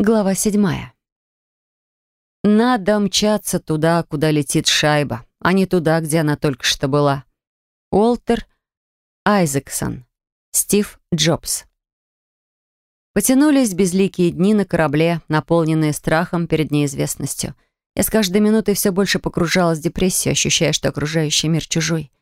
Глава седьмая. Надо мчаться туда, куда летит шайба, а не туда, где она только что была. Уолтер Айзексон. Стив Джобс. Потянулись безликие дни на корабле, наполненные страхом перед неизвестностью. Я с каждой минутой все больше погружалась в депрессию, ощущая, что окружающий мир чужой.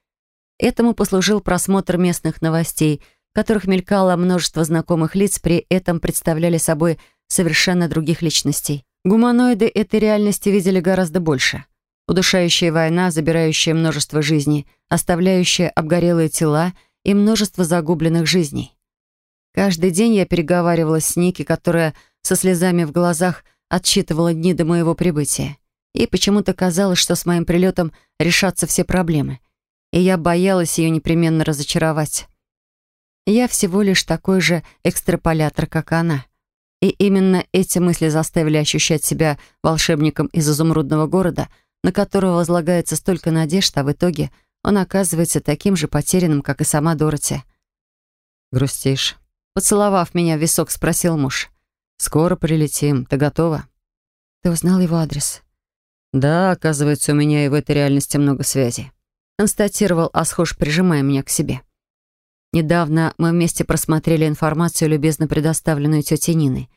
Этому послужил просмотр местных новостей, в которых мелькало множество знакомых лиц, при этом представляли собой совершенно других личностей. Гуманоиды этой реальности видели гораздо больше. Удушающая война, забирающая множество жизней, оставляющая обгорелые тела и множество загубленных жизней. Каждый день я переговаривалась с Ники, которая со слезами в глазах отсчитывала дни до моего прибытия. И почему-то казалось, что с моим прилетом решатся все проблемы. И я боялась ее непременно разочаровать. Я всего лишь такой же экстраполятор, как она — и именно эти мысли заставили ощущать себя волшебником из изумрудного города, на которого возлагается столько надежд, а в итоге он оказывается таким же потерянным, как и сама Дороти. «Грустишь?» Поцеловав меня в висок, спросил муж. «Скоро прилетим. Ты готова?» «Ты узнал его адрес?» «Да, оказывается, у меня и в этой реальности много связей», констатировал Асхош, прижимая меня к себе. Недавно мы вместе просмотрели информацию, любезно предоставленную тетей Ниной.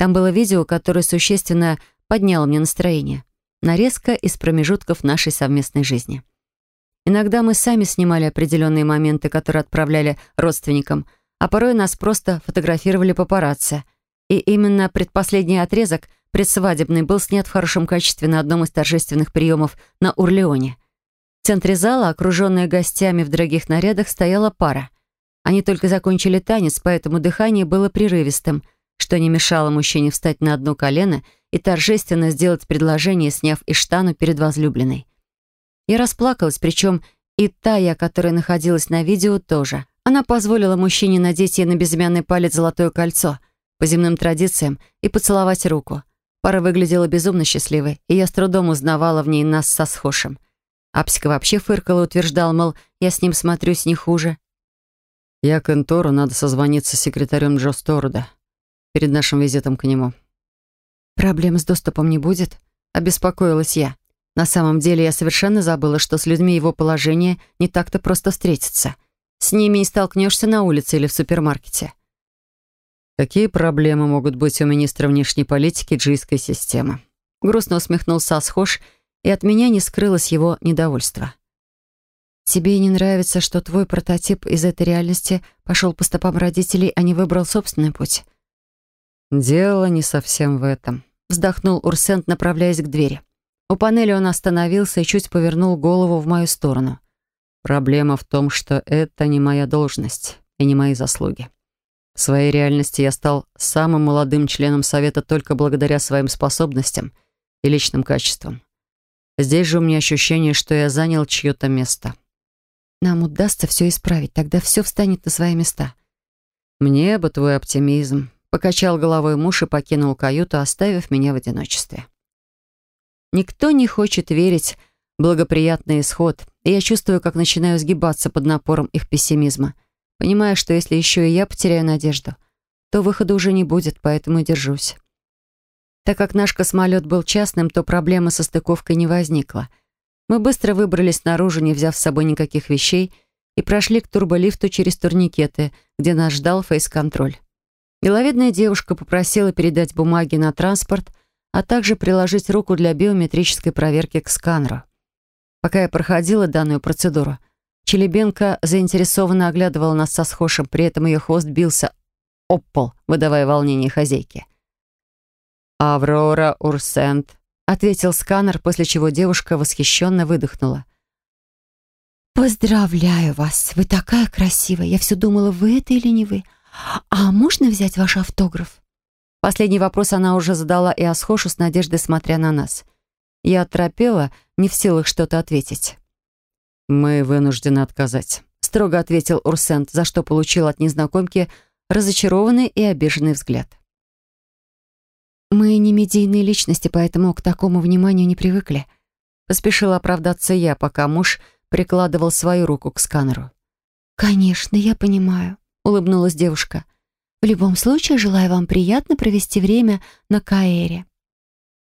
Там было видео, которое существенно подняло мне настроение. Нарезка из промежутков нашей совместной жизни. Иногда мы сами снимали определенные моменты, которые отправляли родственникам, а порой нас просто фотографировали папарацци. И именно предпоследний отрезок, предсвадебный, был снят в хорошем качестве на одном из торжественных приемов на Урлеоне. В центре зала, окруженная гостями в дорогих нарядах, стояла пара — они только закончили танец, поэтому дыхание было прерывистым, что не мешало мужчине встать на одно колено и торжественно сделать предложение, сняв иштану перед возлюбленной. Я расплакалась, причем и та я, которая находилась на видео, тоже. Она позволила мужчине надеть ей на безымянный палец золотое кольцо по земным традициям и поцеловать руку. Пара выглядела безумно счастливой, и я с трудом узнавала в ней нас со схожим. Апсика вообще фыркала и утверждал, мол, я с ним смотрюсь не хуже. Я к Энтору, надо созвониться с секретарем Джо Сторуда перед нашим визитом к нему. Проблем с доступом не будет? Обеспокоилась я. На самом деле я совершенно забыла, что с людьми его положения не так-то просто встретиться. С ними не столкнешься на улице или в супермаркете. Какие проблемы могут быть у министра внешней политики джийской системы? Грустно усмехнулся Асхош, и от меня не скрылось его недовольство. Тебе не нравится, что твой прототип из этой реальности пошел по стопам родителей, а не выбрал собственный путь?» «Дело не совсем в этом», — вздохнул Урсент, направляясь к двери. У панели он остановился и чуть повернул голову в мою сторону. «Проблема в том, что это не моя должность и не мои заслуги. В своей реальности я стал самым молодым членом Совета только благодаря своим способностям и личным качествам. Здесь же у меня ощущение, что я занял чье-то место. Нам удастся все исправить, тогда все встанет на свои места. Мне бы твой оптимизм. Покачал головой муж и покинул каюту, оставив меня в одиночестве. Никто не хочет верить в благоприятный исход, и я чувствую, как начинаю сгибаться под напором их пессимизма, понимая, что если еще и я потеряю надежду, то выхода уже не будет, поэтому и держусь. Так как наш космолет был частным, то проблемы со стыковкой не возникло — мы быстро выбрались наружу, не взяв с собой никаких вещей, и прошли к турболифту через турникеты, где нас ждал фейс-контроль. Миловидная девушка попросила передать бумаги на транспорт, а также приложить руку для биометрической проверки к сканеру. Пока я проходила данную процедуру, Челебенко заинтересованно оглядывала нас со схожим, при этом ее хвост бился об пол, выдавая волнение хозяйки. «Аврора Урсент», ответил сканер, после чего девушка восхищенно выдохнула. «Поздравляю вас! Вы такая красивая! Я все думала, вы это или не вы. А можно взять ваш автограф?» Последний вопрос она уже задала и Асхошу с надеждой, смотря на нас. Я оторопела, не в силах что-то ответить. «Мы вынуждены отказать», — строго ответил Урсент, за что получил от незнакомки разочарованный и обиженный взгляд. «Мы не медийные личности, поэтому к такому вниманию не привыкли», поспешила оправдаться я, пока муж прикладывал свою руку к сканеру. «Конечно, я понимаю», — улыбнулась девушка. В любом случае, желаю вам приятно провести время на Каэре».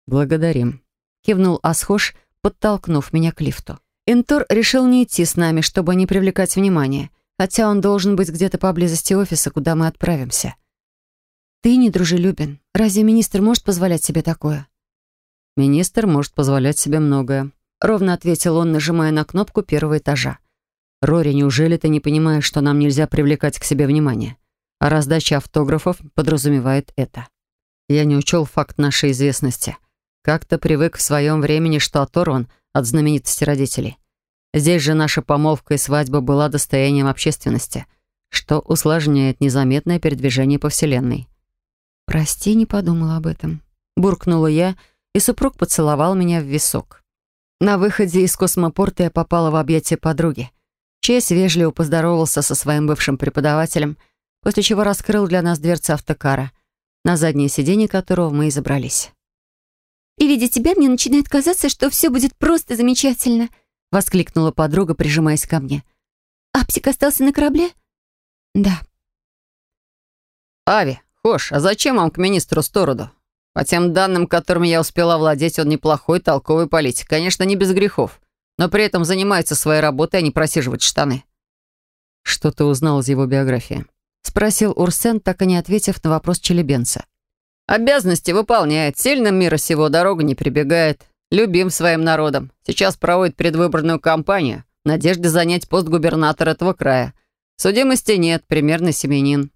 «Благодарим», — кивнул Асхош, подтолкнув меня к лифту. Энтор решил не идти с нами, чтобы не привлекать внимания, хотя он должен быть где-то поблизости офиса, куда мы отправимся. «Ты недружелюбен. Разве министр может позволять себе такое?» «Министр может позволять себе многое», — ровно ответил он, нажимая на кнопку первого этажа. «Рори, неужели ты не понимаешь, что нам нельзя привлекать к себе внимание? А раздача автографов подразумевает это. Я не учел факт нашей известности. Как-то привык в своем времени, что оторван от знаменитости родителей. Здесь же наша помолвка и свадьба была достоянием общественности, что усложняет незаметное передвижение по Вселенной. «Прости, не подумала об этом», — буркнула я, и супруг поцеловал меня в висок. На выходе из космопорта я попала в объятия подруги. Чейз вежливо поздоровался со своим бывшим преподавателем — после чего раскрыл для нас дверцы автокара, на заднее сиденье которого мы и забрались. «И видя тебя, мне начинает казаться, что все будет просто замечательно», — воскликнула подруга, прижимаясь ко мне. «Апсик остался на корабле?» «Да». «Ави, Хош, а зачем вам к министру Стороду? По тем данным, которыми я успела владеть, он неплохой, толковый политик. Конечно, не без грехов, но при этом занимается своей работой, а не просиживает штаны». «Что ты узнал из его биографии?» спросил Урсен, так и не ответив на вопрос челебенца. «Обязанности выполняет, сильным мира сего дорога не прибегает, любим своим народом. Сейчас проводит предвыборную кампанию в надежде занять пост губернатора этого края. Судимости нет, примерно семенин».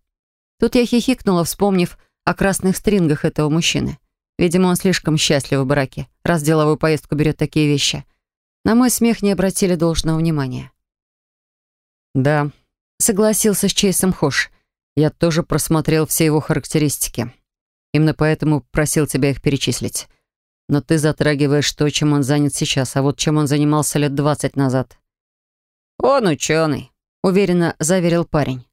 Тут я хихикнула, вспомнив о красных стрингах этого мужчины. Видимо, он слишком счастлив в браке, раз деловую поездку берет такие вещи. На мой смех не обратили должного внимания. «Да», — согласился с Чейсом Хош. Я тоже просмотрел все его характеристики. Именно поэтому просил тебя их перечислить. Но ты затрагиваешь то, чем он занят сейчас, а вот чем он занимался лет двадцать назад. «Он ученый», — уверенно заверил парень.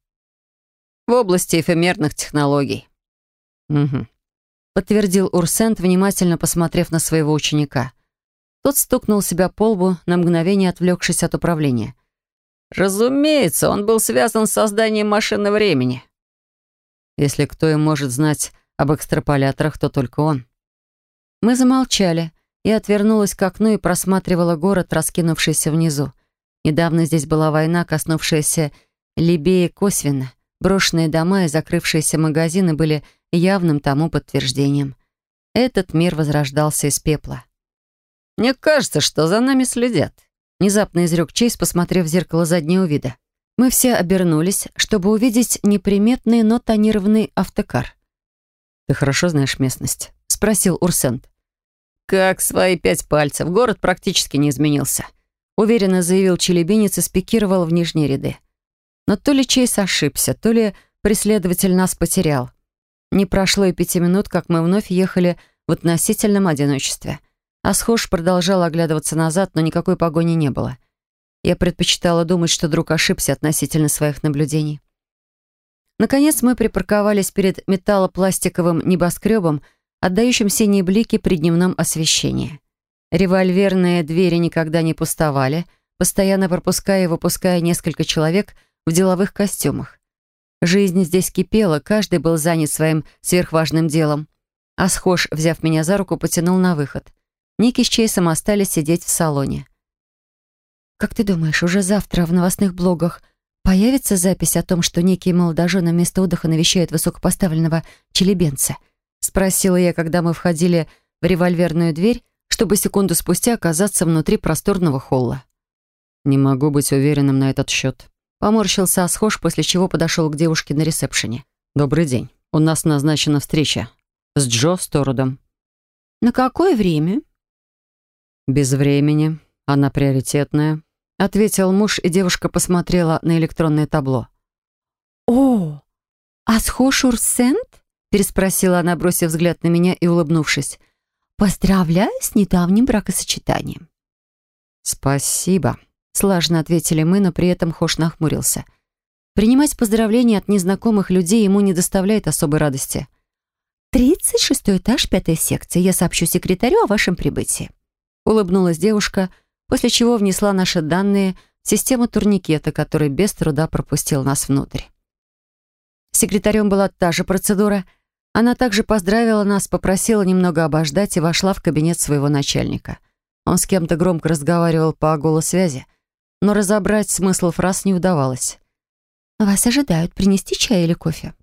«В области эфемерных технологий». «Угу», — подтвердил Урсент, внимательно посмотрев на своего ученика. Тот стукнул себя по лбу, на мгновение отвлекшись от управления. «Разумеется, он был связан с созданием машины времени. Если кто и может знать об экстраполяторах, то только он. Мы замолчали. Я отвернулась к окну и просматривала город, раскинувшийся внизу. Недавно здесь была война, коснувшаяся Либеи косвенно. Брошенные дома и закрывшиеся магазины были явным тому подтверждением. Этот мир возрождался из пепла. «Мне кажется, что за нами следят», — внезапно изрек Чейз, посмотрев в зеркало заднего вида. Мы все обернулись, чтобы увидеть неприметный, но тонированный автокар. «Ты хорошо знаешь местность?» — спросил Урсент. «Как свои пять пальцев. Город практически не изменился», — уверенно заявил челебинец и спикировал в нижние ряды. Но то ли Чейз ошибся, то ли преследователь нас потерял. Не прошло и пяти минут, как мы вновь ехали в относительном одиночестве. Асхош продолжал оглядываться назад, но никакой погони не было — я предпочитала думать, что друг ошибся относительно своих наблюдений. Наконец мы припарковались перед металлопластиковым небоскребом, отдающим синие блики при дневном освещении. Револьверные двери никогда не пустовали, постоянно пропуская и выпуская несколько человек в деловых костюмах. Жизнь здесь кипела, каждый был занят своим сверхважным делом. А схож, взяв меня за руку, потянул на выход. Ники с Чейсом остались сидеть в салоне. «Как ты думаешь, уже завтра в новостных блогах появится запись о том, что некие молодожены вместо отдыха навещают высокопоставленного челебенца?» Спросила я, когда мы входили в револьверную дверь, чтобы секунду спустя оказаться внутри просторного холла. «Не могу быть уверенным на этот счет». Поморщился Асхош, после чего подошел к девушке на ресепшене. «Добрый день. У нас назначена встреча с Джо Сторудом». «На какое время?» «Без времени. Она приоритетная ответил муж, и девушка посмотрела на электронное табло. «О, Асхошур Сент?» переспросила она, бросив взгляд на меня и улыбнувшись. «Поздравляю с недавним бракосочетанием». «Спасибо», — слажно ответили мы, но при этом Хош нахмурился. Принимать поздравления от незнакомых людей ему не доставляет особой радости. «Тридцать шестой этаж, пятая секция. Я сообщу секретарю о вашем прибытии». Улыбнулась девушка, — после чего внесла наши данные в систему турникета, который без труда пропустил нас внутрь. секретарем была та же процедура. Она также поздравила нас, попросила немного обождать и вошла в кабинет своего начальника. Он с кем-то громко разговаривал по голосвязи, но разобрать смысл фраз не удавалось. «Вас ожидают. Принести чай или кофе?»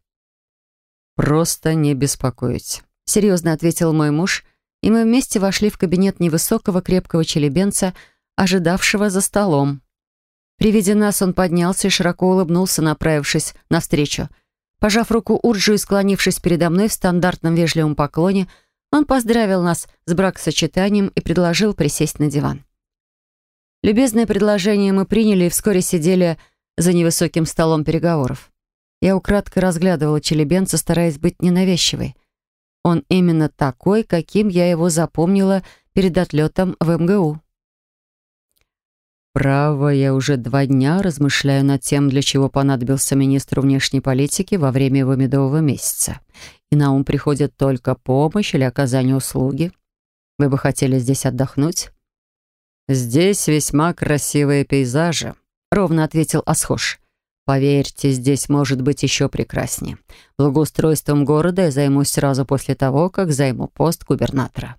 «Просто не беспокоить», — серьезно ответил мой муж, и мы вместе вошли в кабинет невысокого крепкого челебенца, ожидавшего за столом. При виде нас он поднялся и широко улыбнулся, направившись навстречу. Пожав руку Урджу и склонившись передо мной в стандартном вежливом поклоне, он поздравил нас с бракосочетанием и предложил присесть на диван. Любезное предложение мы приняли и вскоре сидели за невысоким столом переговоров. Я украдкой разглядывала челебенца, стараясь быть ненавязчивой. Он именно такой, каким я его запомнила перед отлетом в МГУ. Право, я уже два дня размышляю над тем, для чего понадобился министру внешней политики во время его медового месяца. И на ум приходит только помощь или оказание услуги. Вы бы хотели здесь отдохнуть? Здесь весьма красивые пейзажи, ровно ответил Асхош. Поверьте, здесь может быть еще прекраснее. Благоустройством города я займусь сразу после того, как займу пост губернатора.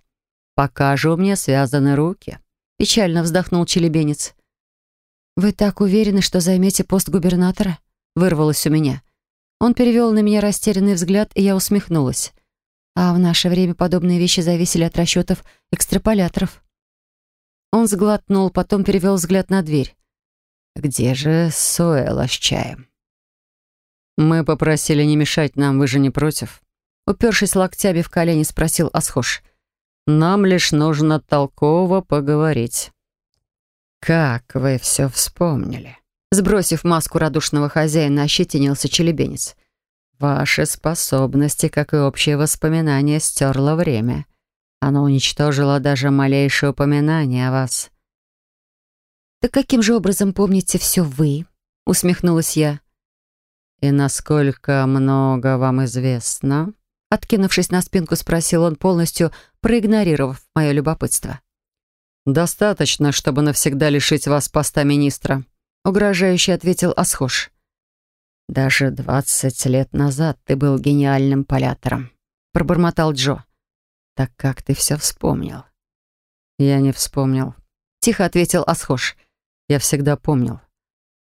Пока же у меня связаны руки. Печально вздохнул челебенец. «Вы так уверены, что займете пост губернатора?» Вырвалось у меня. Он перевел на меня растерянный взгляд, и я усмехнулась. А в наше время подобные вещи зависели от расчетов экстраполяторов. Он сглотнул, потом перевел взгляд на дверь. «Где же Суэла с чаем?» «Мы попросили не мешать нам, вы же не против?» Упершись локтями в колени, спросил Асхош. «Нам лишь нужно толково поговорить». «Как вы все вспомнили?» Сбросив маску радушного хозяина, ощетинился челебенец. «Ваши способности, как и общие воспоминания, стерло время. Оно уничтожило даже малейшее упоминание о вас». «Так каким же образом помните все вы?» — усмехнулась я. «И насколько много вам известно?» Откинувшись на спинку, спросил он, полностью проигнорировав мое любопытство. «Достаточно, чтобы навсегда лишить вас поста министра», — угрожающе ответил Асхош. «Даже двадцать лет назад ты был гениальным полятором», — пробормотал Джо. «Так как ты все вспомнил?» «Я не вспомнил», — тихо ответил Асхош. «Я всегда помнил.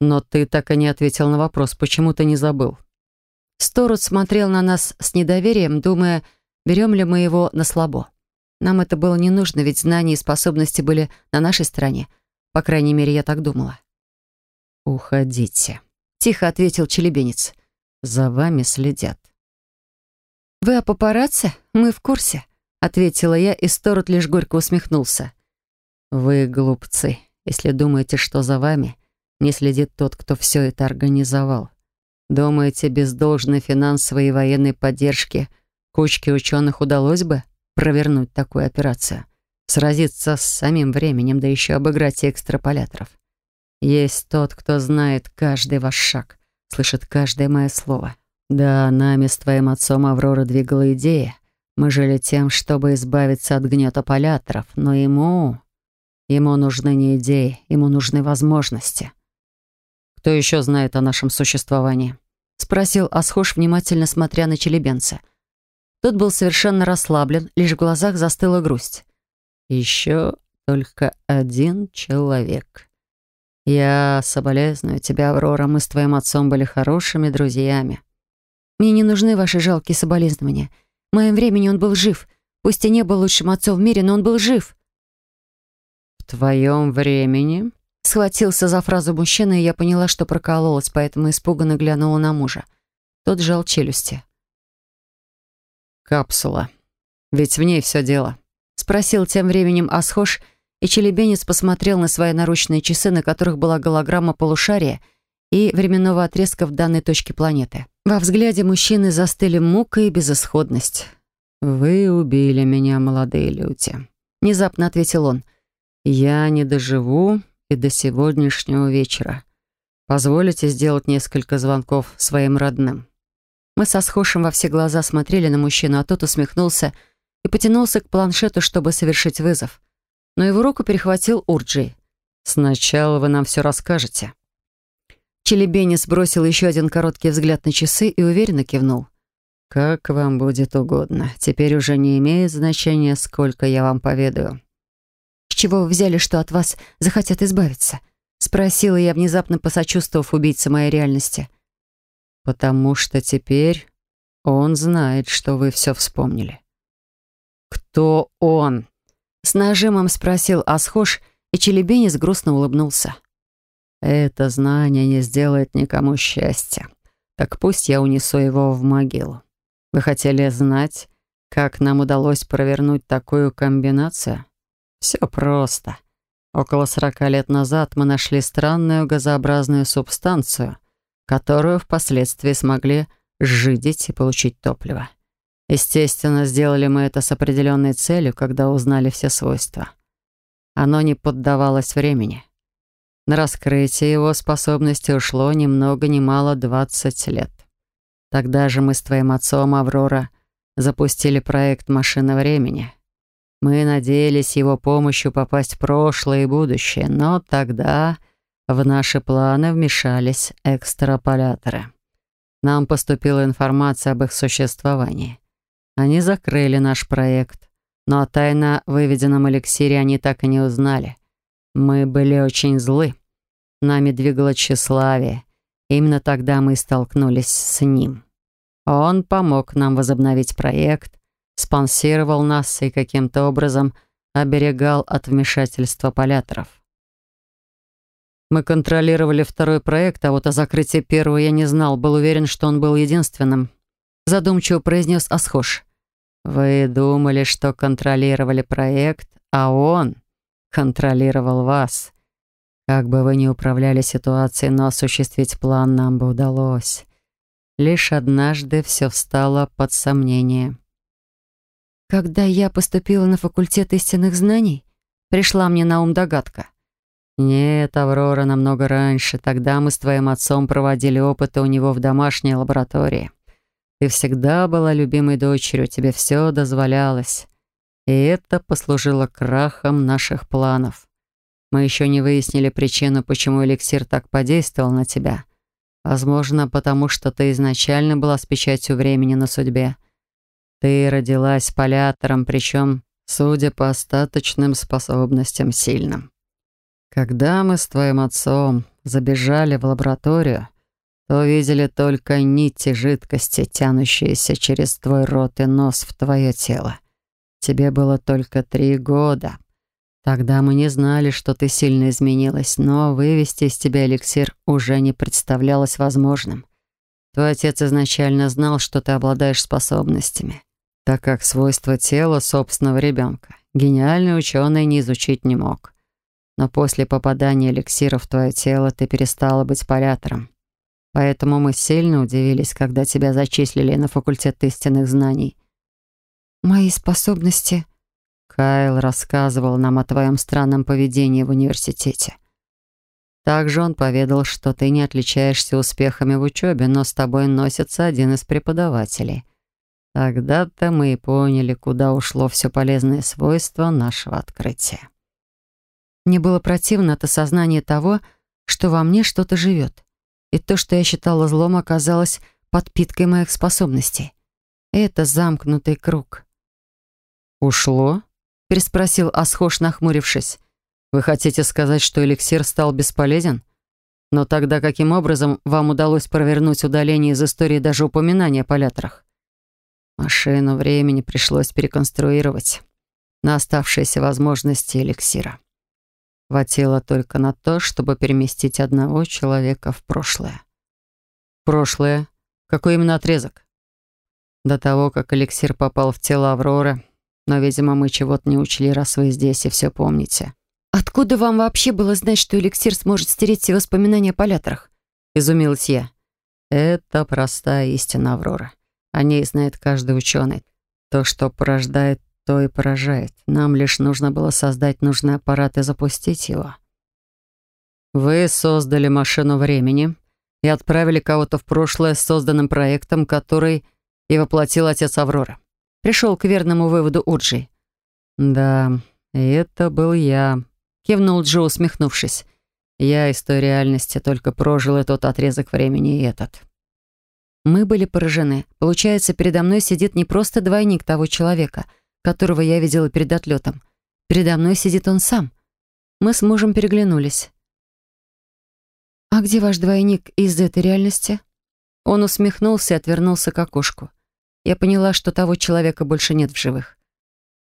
Но ты так и не ответил на вопрос, почему ты не забыл?» Сторут смотрел на нас с недоверием, думая, берем ли мы его на слабо. Нам это было не нужно, ведь знания и способности были на нашей стороне. По крайней мере, я так думала. «Уходите», — тихо ответил челебенец. «За вами следят». «Вы о папарацци? Мы в курсе», — ответила я, и Сторот лишь горько усмехнулся. «Вы глупцы, если думаете, что за вами не следит тот, кто все это организовал. Думаете, без должной финансовой и военной поддержки кучке ученых удалось бы?» провернуть такую операцию. Сразиться с самим временем, да еще обыграть экстраполяторов. Есть тот, кто знает каждый ваш шаг, слышит каждое мое слово. Да, нами с твоим отцом Аврора двигала идея. Мы жили тем, чтобы избавиться от гнета поляторов, но ему... Ему нужны не идеи, ему нужны возможности. «Кто еще знает о нашем существовании?» — спросил Асхош, внимательно смотря на челебенца. Тот был совершенно расслаблен, лишь в глазах застыла грусть. «Еще только один человек. Я соболезную тебя, Аврора, мы с твоим отцом были хорошими друзьями». «Мне не нужны ваши жалкие соболезнования. В моем времени он был жив. Пусть и не был лучшим отцом в мире, но он был жив». «В твоем времени?» Схватился за фразу мужчина, и я поняла, что прокололась, поэтому испуганно глянула на мужа. Тот сжал челюсти. Капсула. Ведь в ней все дело. Спросил тем временем Асхош, и челебенец посмотрел на свои наручные часы, на которых была голограмма полушария и временного отрезка в данной точке планеты. Во взгляде мужчины застыли мука и безысходность. «Вы убили меня, молодые люди», — внезапно ответил он. «Я не доживу и до сегодняшнего вечера. Позволите сделать несколько звонков своим родным?» Мы со Схошем во все глаза смотрели на мужчину, а тот усмехнулся и потянулся к планшету, чтобы совершить вызов. Но его руку перехватил Урджи. «Сначала вы нам все расскажете». Челебени сбросил еще один короткий взгляд на часы и уверенно кивнул. «Как вам будет угодно. Теперь уже не имеет значения, сколько я вам поведаю». «С чего вы взяли, что от вас захотят избавиться?» Спросила я, внезапно посочувствовав убийце моей реальности. «Потому что теперь он знает, что вы все вспомнили». «Кто он?» С нажимом спросил Асхош, и Челебенец грустно улыбнулся. «Это знание не сделает никому счастья. Так пусть я унесу его в могилу. Вы хотели знать, как нам удалось провернуть такую комбинацию? Все просто. Около сорока лет назад мы нашли странную газообразную субстанцию, которую впоследствии смогли сжидить и получить топливо. Естественно, сделали мы это с определенной целью, когда узнали все свойства. Оно не поддавалось времени. На раскрытие его способности ушло ни много ни мало 20 лет. Тогда же мы с твоим отцом, Аврора, запустили проект «Машина времени», мы надеялись его помощью попасть в прошлое и будущее, но тогда в наши планы вмешались экстраполяторы. Нам поступила информация об их существовании. Они закрыли наш проект, но о тайно выведенном эликсире они так и не узнали. Мы были очень злы. Нами двигало тщеславие. Именно тогда мы столкнулись с ним. Он помог нам возобновить проект, спонсировал нас и каким-то образом оберегал от вмешательства поляторов. Мы контролировали второй проект, а вот о закрытии первого я не знал, был уверен, что он был единственным. Задумчиво произнес Асхош. «Вы думали, что контролировали проект, а он контролировал вас. Как бы вы ни управляли ситуацией, но осуществить план нам бы удалось. Лишь однажды все встало под сомнение. Когда я поступила на факультет истинных знаний, пришла мне на ум догадка. Нет, Аврора, намного раньше. Тогда мы с твоим отцом проводили опыты у него в домашней лаборатории. Ты всегда была любимой дочерью, тебе все дозволялось. И это послужило крахом наших планов. Мы еще не выяснили причину, почему эликсир так подействовал на тебя. Возможно, потому что ты изначально была с печатью времени на судьбе. Ты родилась полятором, причем, судя по остаточным способностям, сильным. Когда мы с твоим отцом забежали в лабораторию, то видели только нити жидкости, тянущиеся через твой рот и нос в твое тело. Тебе было только три года. Тогда мы не знали, что ты сильно изменилась, но вывести из тебя эликсир уже не представлялось возможным. Твой отец изначально знал, что ты обладаешь способностями так как свойства тела собственного ребенка гениальный ученый не изучить не мог. Но после попадания эликсира в твое тело ты перестала быть парятором. Поэтому мы сильно удивились, когда тебя зачислили на факультет истинных знаний. Мои способности... Кайл рассказывал нам о твоем странном поведении в университете. Также он поведал, что ты не отличаешься успехами в учебе, но с тобой носится один из преподавателей. Тогда-то мы и поняли, куда ушло все полезное свойство нашего открытия. Мне было противно от осознания того, что во мне что-то живет. И то, что я считала злом, оказалось подпиткой моих способностей. Это замкнутый круг. «Ушло?» — переспросил Асхош, нахмурившись. «Вы хотите сказать, что эликсир стал бесполезен? Но тогда каким образом вам удалось провернуть удаление из истории даже упоминания о поляторах?» Машину времени пришлось переконструировать на оставшиеся возможности эликсира. Хватило только на то, чтобы переместить одного человека в прошлое. Прошлое? Какой именно отрезок? До того, как эликсир попал в тело Авроры. Но, видимо, мы чего-то не учли, раз вы здесь и все помните. «Откуда вам вообще было знать, что эликсир сможет стереть все воспоминания о поляторах?» Изумилась я. «Это простая истина, Аврора. О ней знает каждый ученый. То, что порождает, то и поражает. Нам лишь нужно было создать нужный аппарат и запустить его. Вы создали машину времени и отправили кого-то в прошлое с созданным проектом, который и воплотил отец Авроры. Пришел к верному выводу Уджи. «Да, это был я», — кивнул Джо, усмехнувшись. Я из той реальности только прожил и тот отрезок времени, и этот. Мы были поражены. Получается, передо мной сидит не просто двойник того человека, которого я видела перед отлетом. Передо мной сидит он сам. Мы с мужем переглянулись. «А где ваш двойник из этой реальности?» Он усмехнулся и отвернулся к окошку. Я поняла, что того человека больше нет в живых.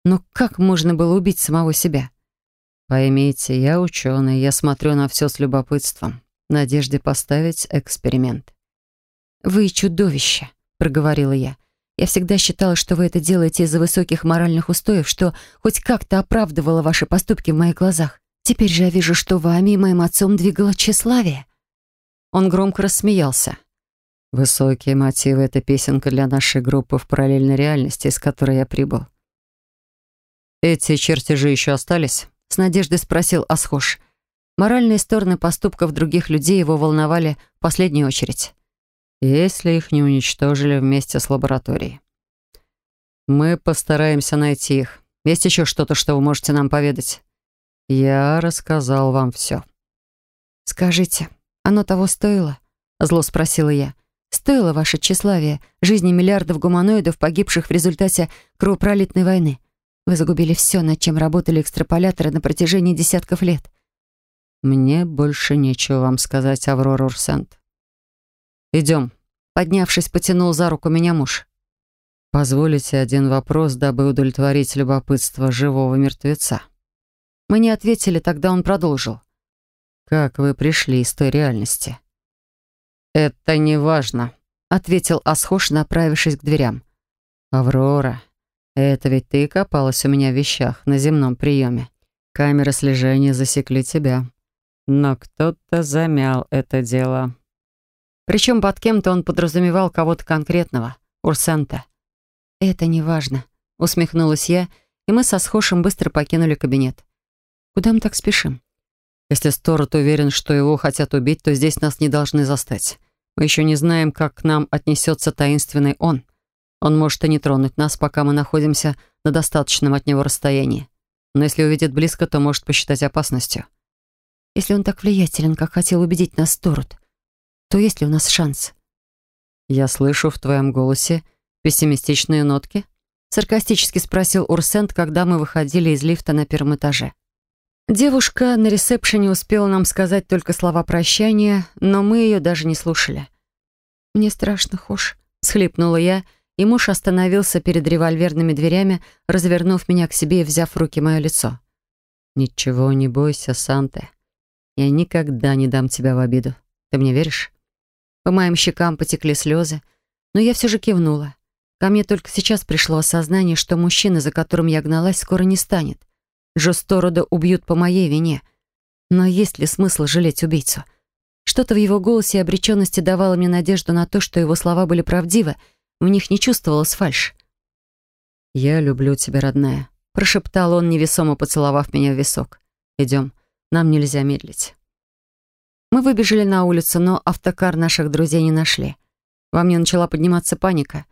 Но как можно было убить самого себя? Поймите, я ученый, я смотрю на все с любопытством, в надежде поставить эксперимент. «Вы чудовище», — проговорила я. «Я всегда считала, что вы это делаете из-за высоких моральных устоев, что хоть как-то оправдывало ваши поступки в моих глазах. Теперь же я вижу, что вами и моим отцом двигало тщеславие». Он громко рассмеялся. «Высокие мотивы — это песенка для нашей группы в параллельной реальности, из которой я прибыл. «Эти чертежи еще остались?» — с надеждой спросил Асхош. Моральные стороны поступков других людей его волновали в последнюю очередь. «Если их не уничтожили вместе с лабораторией. Мы постараемся найти их. Есть еще что-то, что вы можете нам поведать?» «Я рассказал вам все». «Скажите, оно того стоило?» — зло спросила я. «Стоило ваше тщеславие жизни миллиардов гуманоидов, погибших в результате кровопролитной войны?» Вы загубили все, над чем работали экстраполяторы на протяжении десятков лет. Мне больше нечего вам сказать, Аврора Урсент. Идем. Поднявшись, потянул за руку меня муж. Позволите один вопрос, дабы удовлетворить любопытство живого мертвеца. Мы не ответили, тогда он продолжил. Как вы пришли из той реальности? Это не важно, ответил Асхош, направившись к дверям. Аврора, это ведь ты копалась у меня в вещах на земном приеме. Камеры слежения засекли тебя. Но кто-то замял это дело. Причем под кем-то он подразумевал кого-то конкретного. Урсента. «Это не важно», — усмехнулась я, и мы со Схошем быстро покинули кабинет. «Куда мы так спешим?» «Если Сторот уверен, что его хотят убить, то здесь нас не должны застать. Мы еще не знаем, как к нам отнесется таинственный он». Он может и не тронуть нас, пока мы находимся на достаточном от него расстоянии. Но если увидит близко, то может посчитать опасностью. Если он так влиятелен, как хотел убедить нас Торут, то есть ли у нас шанс? Я слышу в твоем голосе пессимистичные нотки? Саркастически спросил Урсент, когда мы выходили из лифта на первом этаже. Девушка на ресепшене успела нам сказать только слова прощания, но мы ее даже не слушали. «Мне страшно, Хош», — схлипнула я, — и муж остановился перед револьверными дверями, развернув меня к себе и взяв в руки мое лицо. «Ничего не бойся, Санте. Я никогда не дам тебя в обиду. Ты мне веришь?» По моим щекам потекли слезы, но я все же кивнула. Ко мне только сейчас пришло осознание, что мужчина, за которым я гналась, скоро не станет. Джо убьют по моей вине. Но есть ли смысл жалеть убийцу? Что-то в его голосе и обреченности давало мне надежду на то, что его слова были правдивы, в них не чувствовалась фальшь. «Я люблю тебя, родная», — прошептал он, невесомо поцеловав меня в висок. «Идем, нам нельзя медлить». Мы выбежали на улицу, но автокар наших друзей не нашли. Во мне начала подниматься паника.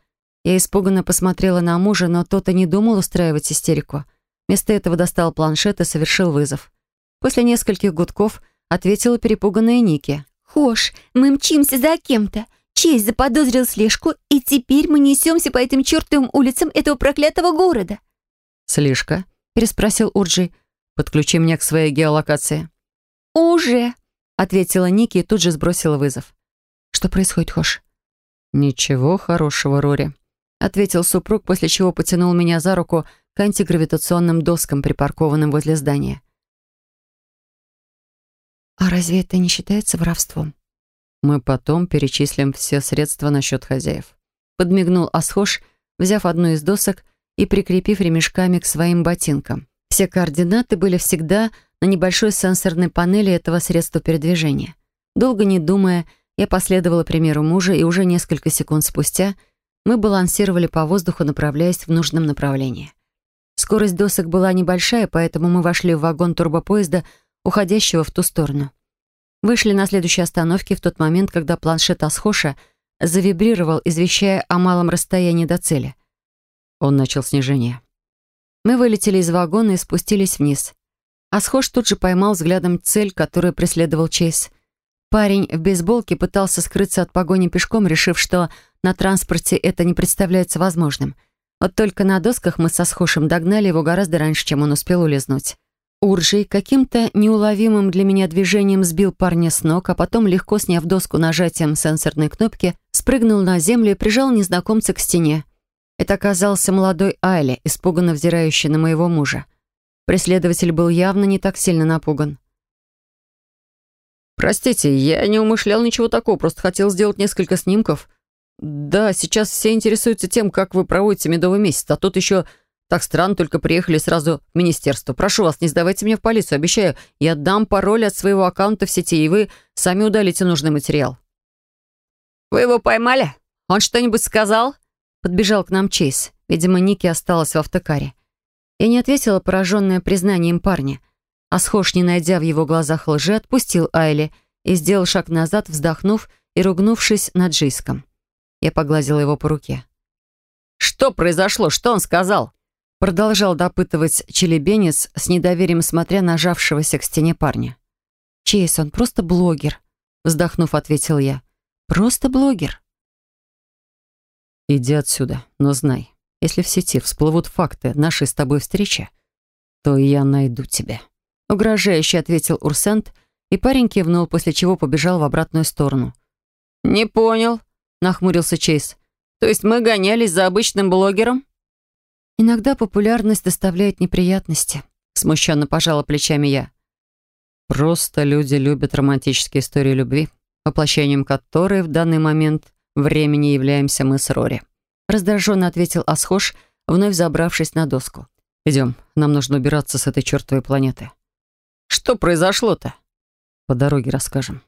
Я испуганно посмотрела на мужа, но тот и не думал устраивать истерику. Вместо этого достал планшет и совершил вызов. После нескольких гудков ответила перепуганная Ники. «Хош, мы мчимся за кем-то. Честь заподозрил слежку, и теперь мы несемся по этим чертовым улицам этого проклятого города». «Слежка?» — переспросил Урджи. «Подключи меня к своей геолокации». «Уже», — ответила Ники и тут же сбросила вызов. «Что происходит, Хош?» «Ничего хорошего, Рори», — ответил супруг, после чего потянул меня за руку к антигравитационным доскам, припаркованным возле здания. «А разве это не считается воровством?» Мы потом перечислим все средства на счет хозяев. Подмигнул Асхош, взяв одну из досок и прикрепив ремешками к своим ботинкам. Все координаты были всегда на небольшой сенсорной панели этого средства передвижения. Долго не думая, я последовала примеру мужа, и уже несколько секунд спустя мы балансировали по воздуху, направляясь в нужном направлении. Скорость досок была небольшая, поэтому мы вошли в вагон турбопоезда, уходящего в ту сторону. Вышли на следующей остановке в тот момент, когда планшет Асхоша завибрировал, извещая о малом расстоянии до цели. Он начал снижение. Мы вылетели из вагона и спустились вниз. Асхош тут же поймал взглядом цель, которую преследовал Чейз. Парень в бейсболке пытался скрыться от погони пешком, решив, что на транспорте это не представляется возможным. Вот только на досках мы со Схошем догнали его гораздо раньше, чем он успел улизнуть. Уржий каким-то неуловимым для меня движением сбил парня с ног, а потом, легко сняв доску нажатием сенсорной кнопки, спрыгнул на землю и прижал незнакомца к стене. Это оказался молодой Айли, испуганно взирающий на моего мужа. Преследователь был явно не так сильно напуган. «Простите, я не умышлял ничего такого, просто хотел сделать несколько снимков. Да, сейчас все интересуются тем, как вы проводите медовый месяц, а тут еще так странно, только приехали сразу в министерство. Прошу вас, не сдавайте меня в полицию, обещаю, я дам пароль от своего аккаунта в сети, и вы сами удалите нужный материал». «Вы его поймали? Он что-нибудь сказал?» Подбежал к нам Чейз. Видимо, Ники осталась в автокаре. Я не ответила, пораженная признанием парня. А схож, не найдя в его глазах лжи, отпустил Айли и сделал шаг назад, вздохнув и ругнувшись над Джейском. Я погладила его по руке. «Что произошло? Что он сказал?» Продолжал допытывать челебенец с недоверием, смотря на жавшегося к стене парня. «Чейз, он просто блогер», — вздохнув, ответил я. «Просто блогер». «Иди отсюда, но знай, если в сети всплывут факты нашей с тобой встречи, то я найду тебя». Угрожающе ответил Урсент, и парень кивнул, после чего побежал в обратную сторону. «Не понял», — нахмурился Чейз. «То есть мы гонялись за обычным блогером?» «Иногда популярность доставляет неприятности», — смущенно пожала плечами я. «Просто люди любят романтические истории любви, воплощением которой в данный момент времени являемся мы с Рори», — раздраженно ответил Асхош, вновь забравшись на доску. «Идем, нам нужно убираться с этой чертовой планеты». «Что произошло-то?» «По дороге расскажем».